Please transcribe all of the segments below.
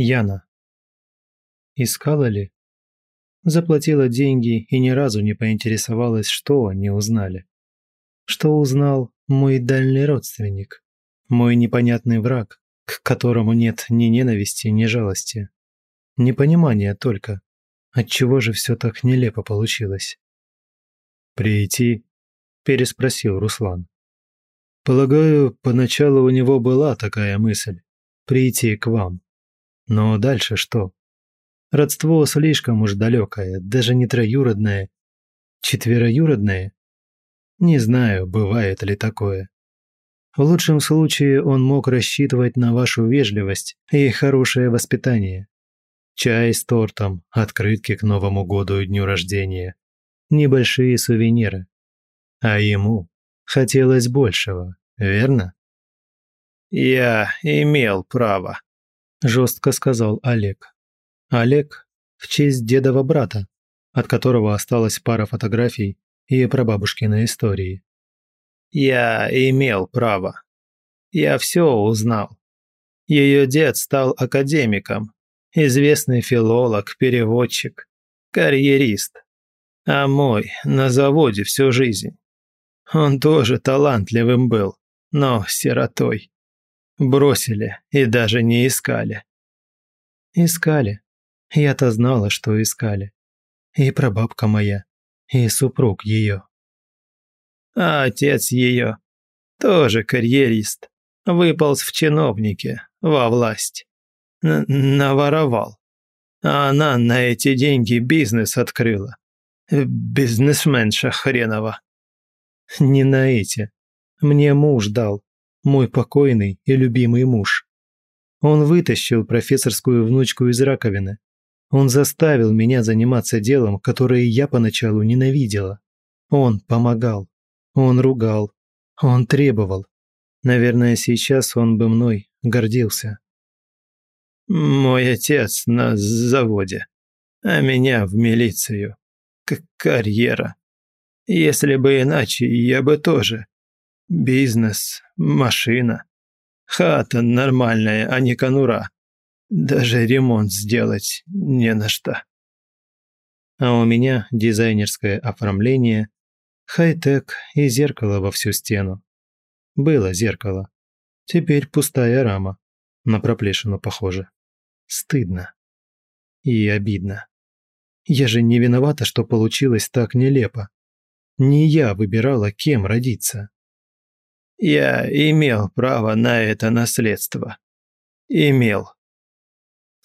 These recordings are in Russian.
Яна. Искала ли? Заплатила деньги и ни разу не поинтересовалась, что они узнали. Что узнал мой дальний родственник, мой непонятный враг, к которому нет ни ненависти, ни жалости. Непонимание только. Отчего же все так нелепо получилось? «Прийти?» – переспросил Руслан. «Полагаю, поначалу у него была такая мысль – прийти к вам. Но дальше что? Родство слишком уж далекое, даже не троюродное. Четвероюродное? Не знаю, бывает ли такое. В лучшем случае он мог рассчитывать на вашу вежливость и хорошее воспитание. Чай с тортом, открытки к Новому году и дню рождения. Небольшие сувениры. А ему хотелось большего, верно? «Я имел право», – жестко сказал Олег. Олег в честь дедова брата, от которого осталась пара фотографий и прабабушкины истории. «Я имел право. Я все узнал. Ее дед стал академиком, известный филолог, переводчик, карьерист. А мой на заводе всю жизнь. Он тоже талантливым был, но сиротой бросили и даже не искали. Искали. Я-то знала, что искали. И прабабка моя, и супруг ее. А отец ее тоже карьерист, выполз в чиновнике, во власть. Н наворовал. А она на эти деньги бизнес открыла. Бизнесменша хренова. Не на эти. Мне муж дал мой покойный и любимый муж. Он вытащил профессорскую внучку из раковины. Он заставил меня заниматься делом, которое я поначалу ненавидела. Он помогал. Он ругал. Он требовал. Наверное, сейчас он бы мной гордился. «Мой отец на заводе, а меня в милицию. Как карьера. Если бы иначе, я бы тоже. Бизнес, машина. Хата нормальная, а не конура. Даже ремонт сделать не на что. А у меня дизайнерское оформление, хай-тек и зеркало во всю стену. Было зеркало. Теперь пустая рама. На проплешину похоже. Стыдно. И обидно. Я же не виновата, что получилось так нелепо. Не я выбирала, кем родиться. Я имел право на это наследство. Имел.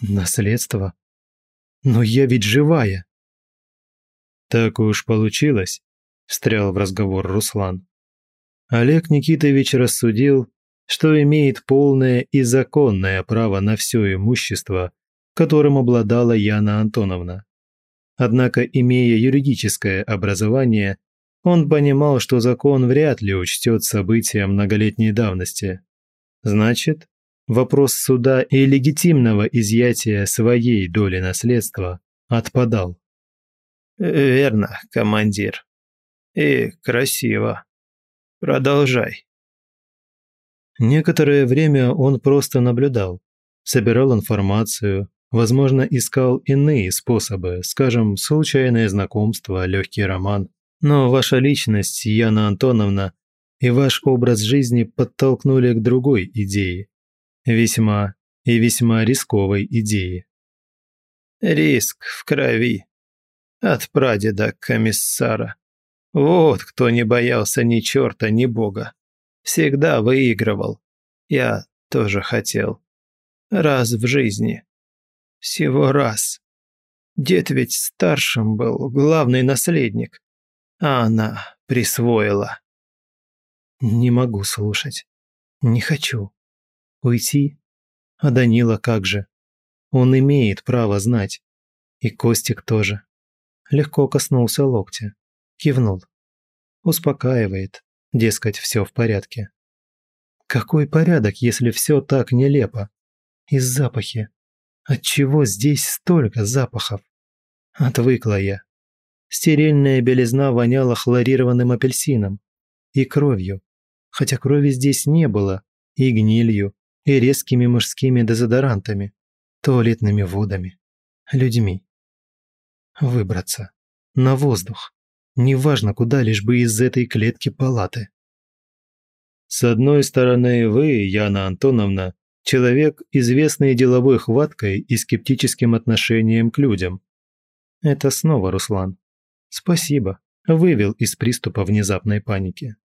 Наследство? Но я ведь живая. Так уж получилось, встрял в разговор Руслан. Олег Никитович рассудил, что имеет полное и законное право на все имущество, которым обладала Яна Антоновна. Однако, имея юридическое образование, он понимал, что закон вряд ли учтет события многолетней давности. Значит, вопрос суда и легитимного изъятия своей доли наследства отпадал. «Верно, командир. И красиво. Продолжай». Некоторое время он просто наблюдал, собирал информацию, возможно, искал иные способы, скажем, случайное знакомство, легкий роман. Но ваша личность, Яна Антоновна, и ваш образ жизни подтолкнули к другой идее. Весьма и весьма рисковой идее. Риск в крови. От прадеда комиссара. Вот кто не боялся ни черта, ни бога. Всегда выигрывал. Я тоже хотел. Раз в жизни. Всего раз. Дед ведь старшим был, главный наследник а она присвоила. Не могу слушать. Не хочу. Уйти? А Данила как же? Он имеет право знать. И Костик тоже. Легко коснулся локтя. Кивнул. Успокаивает. Дескать, все в порядке. Какой порядок, если все так нелепо? И запахи. Отчего здесь столько запахов? Отвыкла я. Стерильная белизна воняла хлорированным апельсином и кровью, хотя крови здесь не было, и гнилью, и резкими мужскими дезодорантами, туалетными водами, людьми. Выбраться. На воздух. Неважно куда, лишь бы из этой клетки палаты. С одной стороны, вы, Яна Антоновна, человек, известный деловой хваткой и скептическим отношением к людям. Это снова Руслан. Спасибо, вывел из приступа внезапной паники.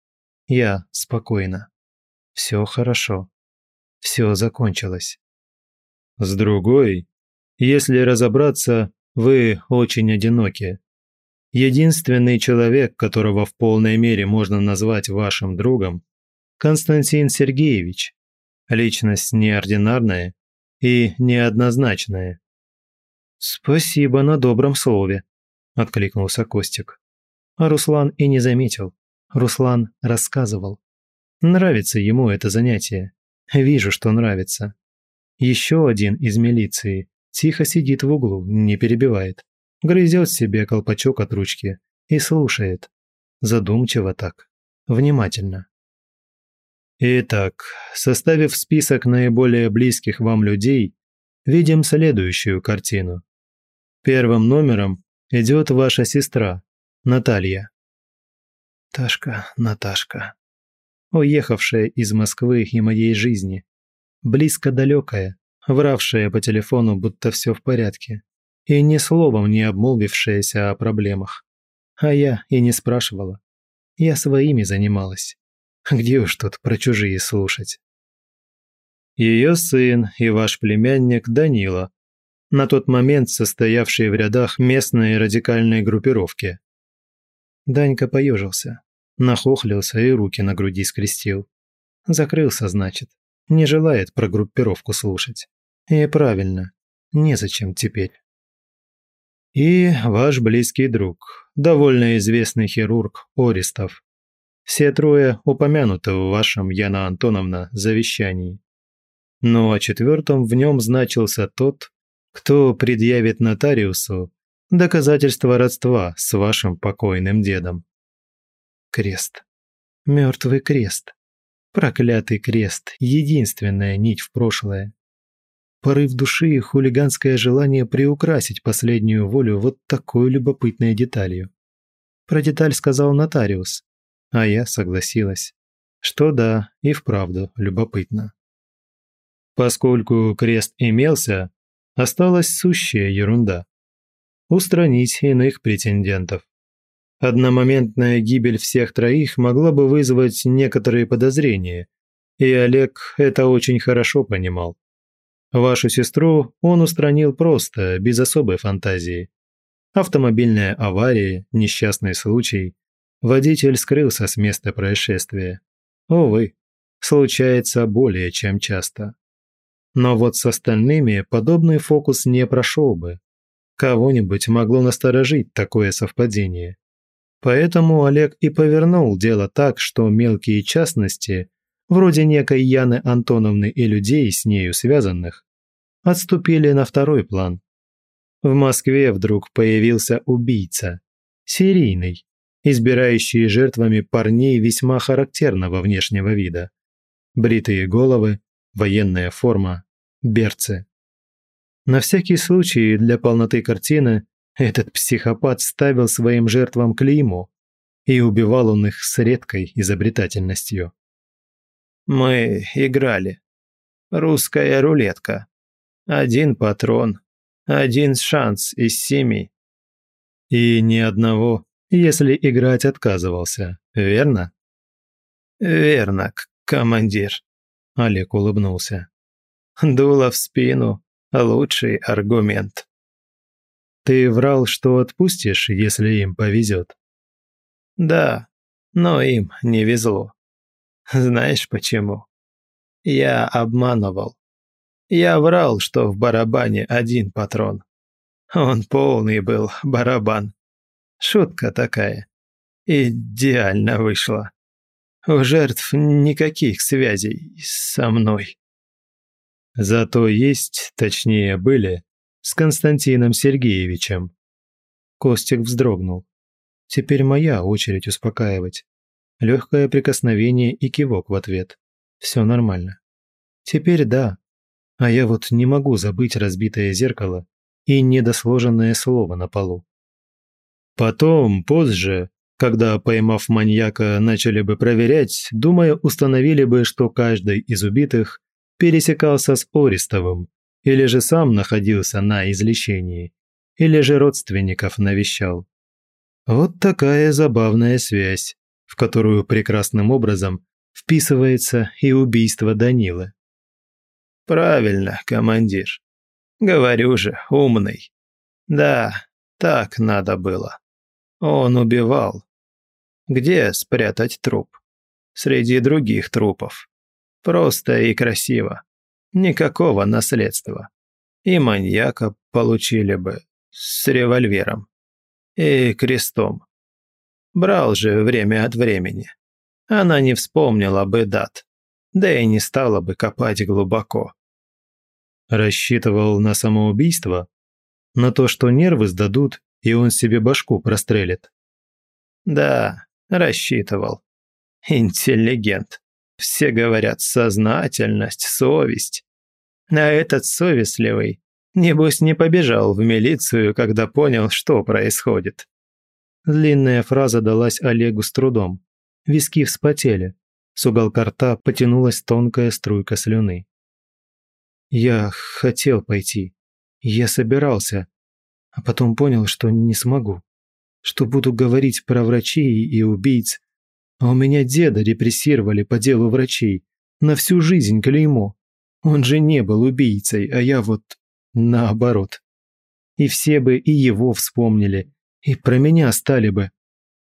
Я спокойно. Все хорошо. Все закончилось. С другой, если разобраться, вы очень одиноки. Единственный человек, которого в полной мере можно назвать вашим другом, Константин Сергеевич. Личность неординарная и неоднозначная. Спасибо на добром слове, – откликнулся Костик. А Руслан и не заметил. Руслан рассказывал. Нравится ему это занятие. Вижу, что нравится. Еще один из милиции тихо сидит в углу, не перебивает. Грызет себе колпачок от ручки и слушает. Задумчиво так. Внимательно. Итак, составив список наиболее близких вам людей, видим следующую картину. Первым номером идет ваша сестра, Наталья. Ташка, Наташка. Уехавшая из Москвы и моей жизни. Близко далекая, вравшая по телефону, будто все в порядке. И ни словом не обмолвившаяся о проблемах. А я и не спрашивала. Я своими занималась. Где уж тут про чужие слушать. Ее сын и ваш племянник Данила на тот момент состоявшие в рядах местные радикальные группировки. Данька поежился, нахохлился и руки на груди скрестил. Закрылся, значит, не желает про группировку слушать. И правильно, незачем теперь. И ваш близкий друг, довольно известный хирург Орестов. Все трое упомянуты в вашем, Яна Антоновна, завещании. Ну а четвертым в нем значился тот, кто предъявит нотариусу доказательство родства с вашим покойным дедом. Крест. Мертвый крест. Проклятый крест. Единственная нить в прошлое. Порыв души и хулиганское желание приукрасить последнюю волю вот такой любопытной деталью. Про деталь сказал нотариус, а я согласилась, что да, и вправду любопытно. Поскольку крест имелся, осталась сущая ерунда. Устранить иных претендентов. Одномоментная гибель всех троих могла бы вызвать некоторые подозрения, и Олег это очень хорошо понимал. Вашу сестру он устранил просто, без особой фантазии. Автомобильная авария, несчастный случай. Водитель скрылся с места происшествия. Увы, случается более чем часто. Но вот с остальными подобный фокус не прошел бы. Кого-нибудь могло насторожить такое совпадение. Поэтому Олег и повернул дело так, что мелкие частности, вроде некой Яны Антоновны и людей, с нею связанных, отступили на второй план. В Москве вдруг появился убийца. Серийный, избирающий жертвами парней весьма характерного внешнего вида. Бритые головы, военная форма, берцы. На всякий случай, для полноты картины, этот психопат ставил своим жертвам клейму, и убивал он их с редкой изобретательностью. «Мы играли. Русская рулетка. Один патрон, один шанс из семи». «И ни одного, если играть отказывался, верно?» «Верно, командир», Олег улыбнулся. «Дуло в спину – лучший аргумент». «Ты врал, что отпустишь, если им повезет?» «Да, но им не везло. Знаешь почему? Я обманывал. Я врал, что в барабане один патрон. Он полный был, барабан. Шутка такая. Идеально вышла. У жертв никаких связей со мной. Зато есть, точнее были, с Константином Сергеевичем. Костик вздрогнул. Теперь моя очередь успокаивать. Легкое прикосновение и кивок в ответ. Все нормально. Теперь да. А я вот не могу забыть разбитое зеркало и недосложенное слово на полу. Потом, позже, когда, поймав маньяка, начали бы проверять, думаю, установили бы, что каждый из убитых пересекался с Ористовым, или же сам находился на излечении, или же родственников навещал. Вот такая забавная связь, в которую прекрасным образом вписывается и убийство Данилы. «Правильно, командир. Говорю же, умный. Да, так надо было. Он убивал, где спрятать труп. Среди других трупов. Просто и красиво. Никакого наследства. И маньяка получили бы с револьвером. И крестом. Брал же время от времени. Она не вспомнила бы дат. Да и не стала бы копать глубоко. Рассчитывал на самоубийство? На то, что нервы сдадут, и он себе башку прострелит? Да, Рассчитывал. Интеллигент. Все говорят сознательность, совесть. А этот совестливый, небось, не побежал в милицию, когда понял, что происходит. Длинная фраза далась Олегу с трудом. Виски вспотели. С уголка рта потянулась тонкая струйка слюны. «Я хотел пойти. Я собирался. А потом понял, что не смогу что буду говорить про врачей и убийц. А у меня деда репрессировали по делу врачей. На всю жизнь клеймо. Он же не был убийцей, а я вот наоборот. И все бы и его вспомнили, и про меня стали бы.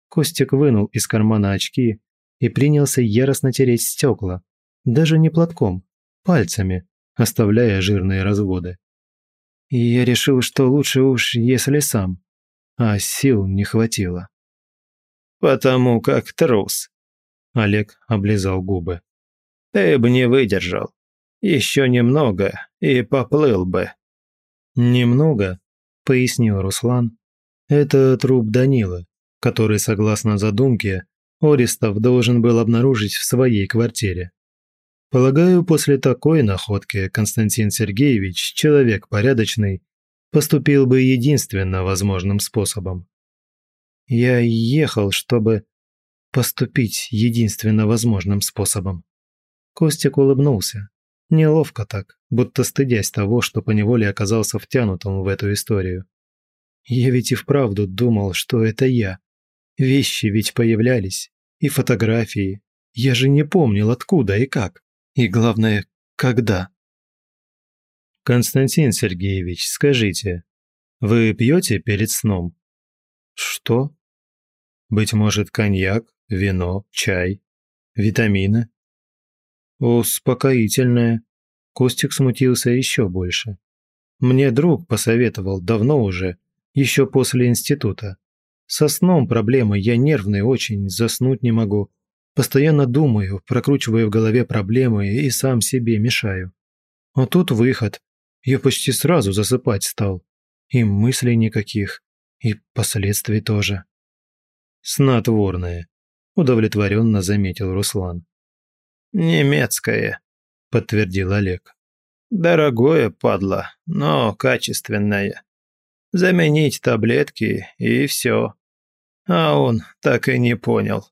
Костик вынул из кармана очки и принялся яростно тереть стекла, даже не платком, пальцами, оставляя жирные разводы. И я решил, что лучше уж, если сам а сил не хватило. «Потому как трус», – Олег облизал губы. «Ты бы не выдержал. Еще немного, и поплыл бы». «Немного», – пояснил Руслан. «Это труп Данилы, который, согласно задумке, Орестов должен был обнаружить в своей квартире. Полагаю, после такой находки Константин Сергеевич, человек порядочный, поступил бы единственно возможным способом. Я ехал, чтобы поступить единственно возможным способом. Костик улыбнулся. Неловко так, будто стыдясь того, что поневоле оказался втянутым в эту историю. Я ведь и вправду думал, что это я. Вещи ведь появлялись, и фотографии. Я же не помнил, откуда и как. И главное, когда. «Константин Сергеевич, скажите, вы пьете перед сном?» «Что?» «Быть может, коньяк, вино, чай, витамины?» «Успокоительное». Костик смутился еще больше. «Мне друг посоветовал давно уже, еще после института. Со сном проблемы, я нервный очень, заснуть не могу. Постоянно думаю, прокручиваю в голове проблемы и сам себе мешаю. А тут выход. Я почти сразу засыпать стал. И мыслей никаких, и последствий тоже. «Снотворное», – удовлетворенно заметил Руслан. «Немецкое», – подтвердил Олег. «Дорогое, падла, но качественное. Заменить таблетки и все». А он так и не понял.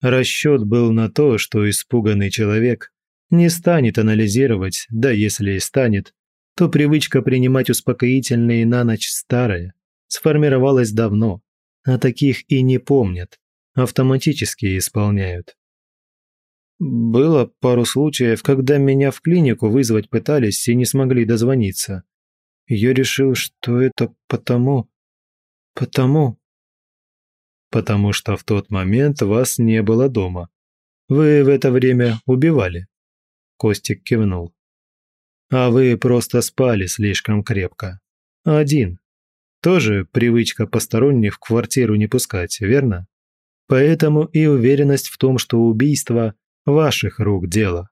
Расчет был на то, что испуганный человек не станет анализировать, да если и станет, то привычка принимать успокоительные на ночь старая, сформировалась давно, а таких и не помнят, автоматически исполняют. Было пару случаев, когда меня в клинику вызвать пытались и не смогли дозвониться. Я решил, что это потому... потому... Потому что в тот момент вас не было дома. Вы в это время убивали. Костик кивнул. «А вы просто спали слишком крепко. Один. Тоже привычка посторонних в квартиру не пускать, верно? Поэтому и уверенность в том, что убийство – ваших рук дело.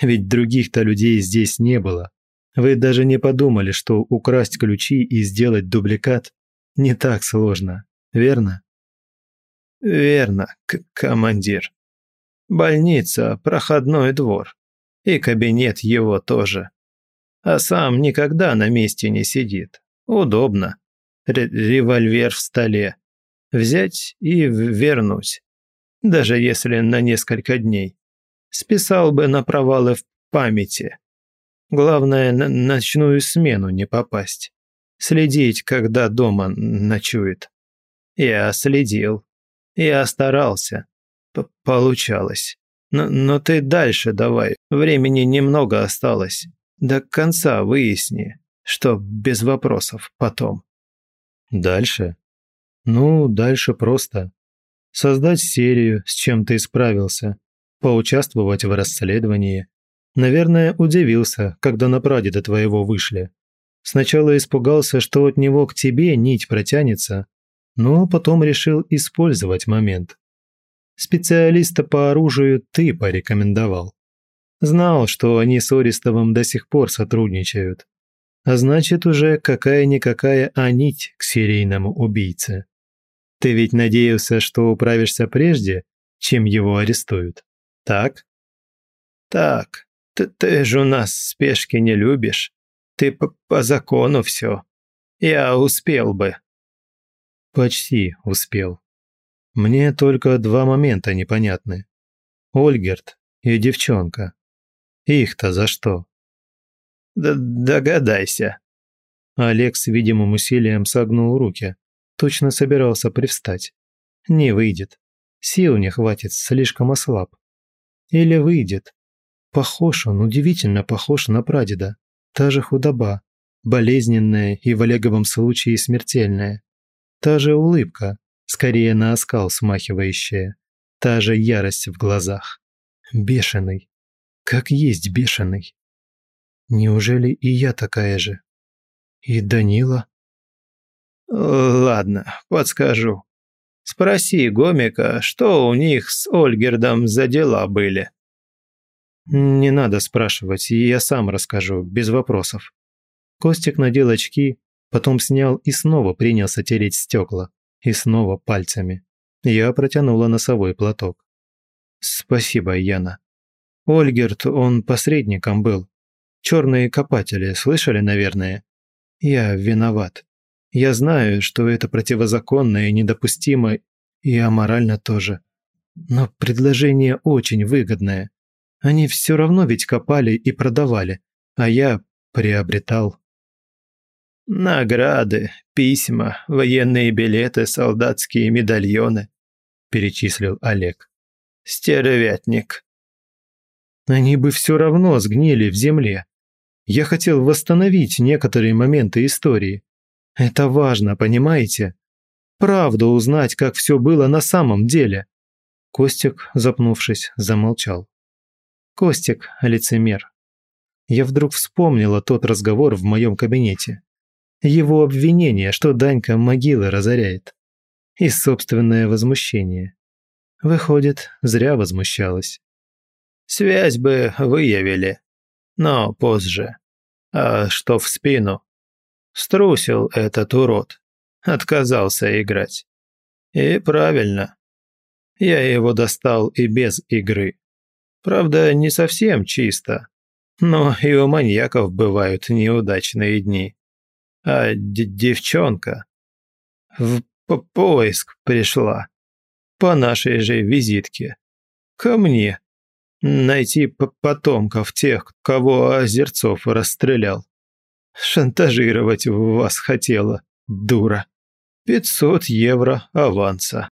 Ведь других-то людей здесь не было. Вы даже не подумали, что украсть ключи и сделать дубликат не так сложно, верно?» «Верно, командир», Больница, проходной двор. И кабинет его тоже. А сам никогда на месте не сидит. Удобно. Р револьвер в столе. Взять и вернуть. Даже если на несколько дней. Списал бы на провалы в памяти. Главное, на ночную смену не попасть. Следить, когда дома ночует. Я следил. Я старался. П Получалось. Но, но ты дальше давай, времени немного осталось. До конца выясни, что без вопросов потом. Дальше? Ну, дальше просто. Создать серию, с чем ты справился. Поучаствовать в расследовании. Наверное, удивился, когда на прадеда твоего вышли. Сначала испугался, что от него к тебе нить протянется, но потом решил использовать момент. Специалиста по оружию ты порекомендовал. Знал, что они с Ористовым до сих пор сотрудничают. А значит, уже какая-никакая анить к серийному убийце. Ты ведь надеялся, что управишься прежде, чем его арестуют. Так? Так. Ты, ты же у нас спешки не любишь. Ты по, по закону все. Я успел бы. Почти успел. Мне только два момента непонятны. Ольгерт и девчонка. Их-то за что? Д догадайся. Олег с видимым усилием согнул руки. Точно собирался привстать. Не выйдет. Сил не хватит, слишком ослаб. Или выйдет. Похож он, удивительно похож на прадеда. Та же худоба, болезненная и в Олеговом случае смертельная. Та же улыбка, скорее на оскал смахивающее, та же ярость в глазах. Бешеный. Как есть бешеный. Неужели и я такая же? И Данила? Ладно, подскажу. Спроси Гомика, что у них с Ольгердом за дела были. Не надо спрашивать, я сам расскажу, без вопросов. Костик надел очки, потом снял и снова принялся тереть стекла и снова пальцами. Я протянула носовой платок. «Спасибо, Яна. Ольгерт, он посредником был. Черные копатели, слышали, наверное? Я виноват. Я знаю, что это противозаконно и недопустимо, и аморально тоже. Но предложение очень выгодное. Они все равно ведь копали и продавали, а я приобретал». Награды, письма, военные билеты, солдатские медальоны», – перечислил Олег. «Стервятник». «Они бы все равно сгнили в земле. Я хотел восстановить некоторые моменты истории. Это важно, понимаете? Правду узнать, как все было на самом деле». Костик, запнувшись, замолчал. Костик – лицемер. Я вдруг вспомнила тот разговор в моем кабинете его обвинение, что Данька могилы разоряет, и собственное возмущение. Выходит, зря возмущалась. «Связь бы выявили, но позже. А что в спину? Струсил этот урод, отказался играть. И правильно. Я его достал и без игры. Правда, не совсем чисто, но и у маньяков бывают неудачные дни» а девчонка в поиск пришла по нашей же визитке. Ко мне. Найти потомков тех, кого Озерцов расстрелял. Шантажировать вас хотела, дура. 500 евро аванса.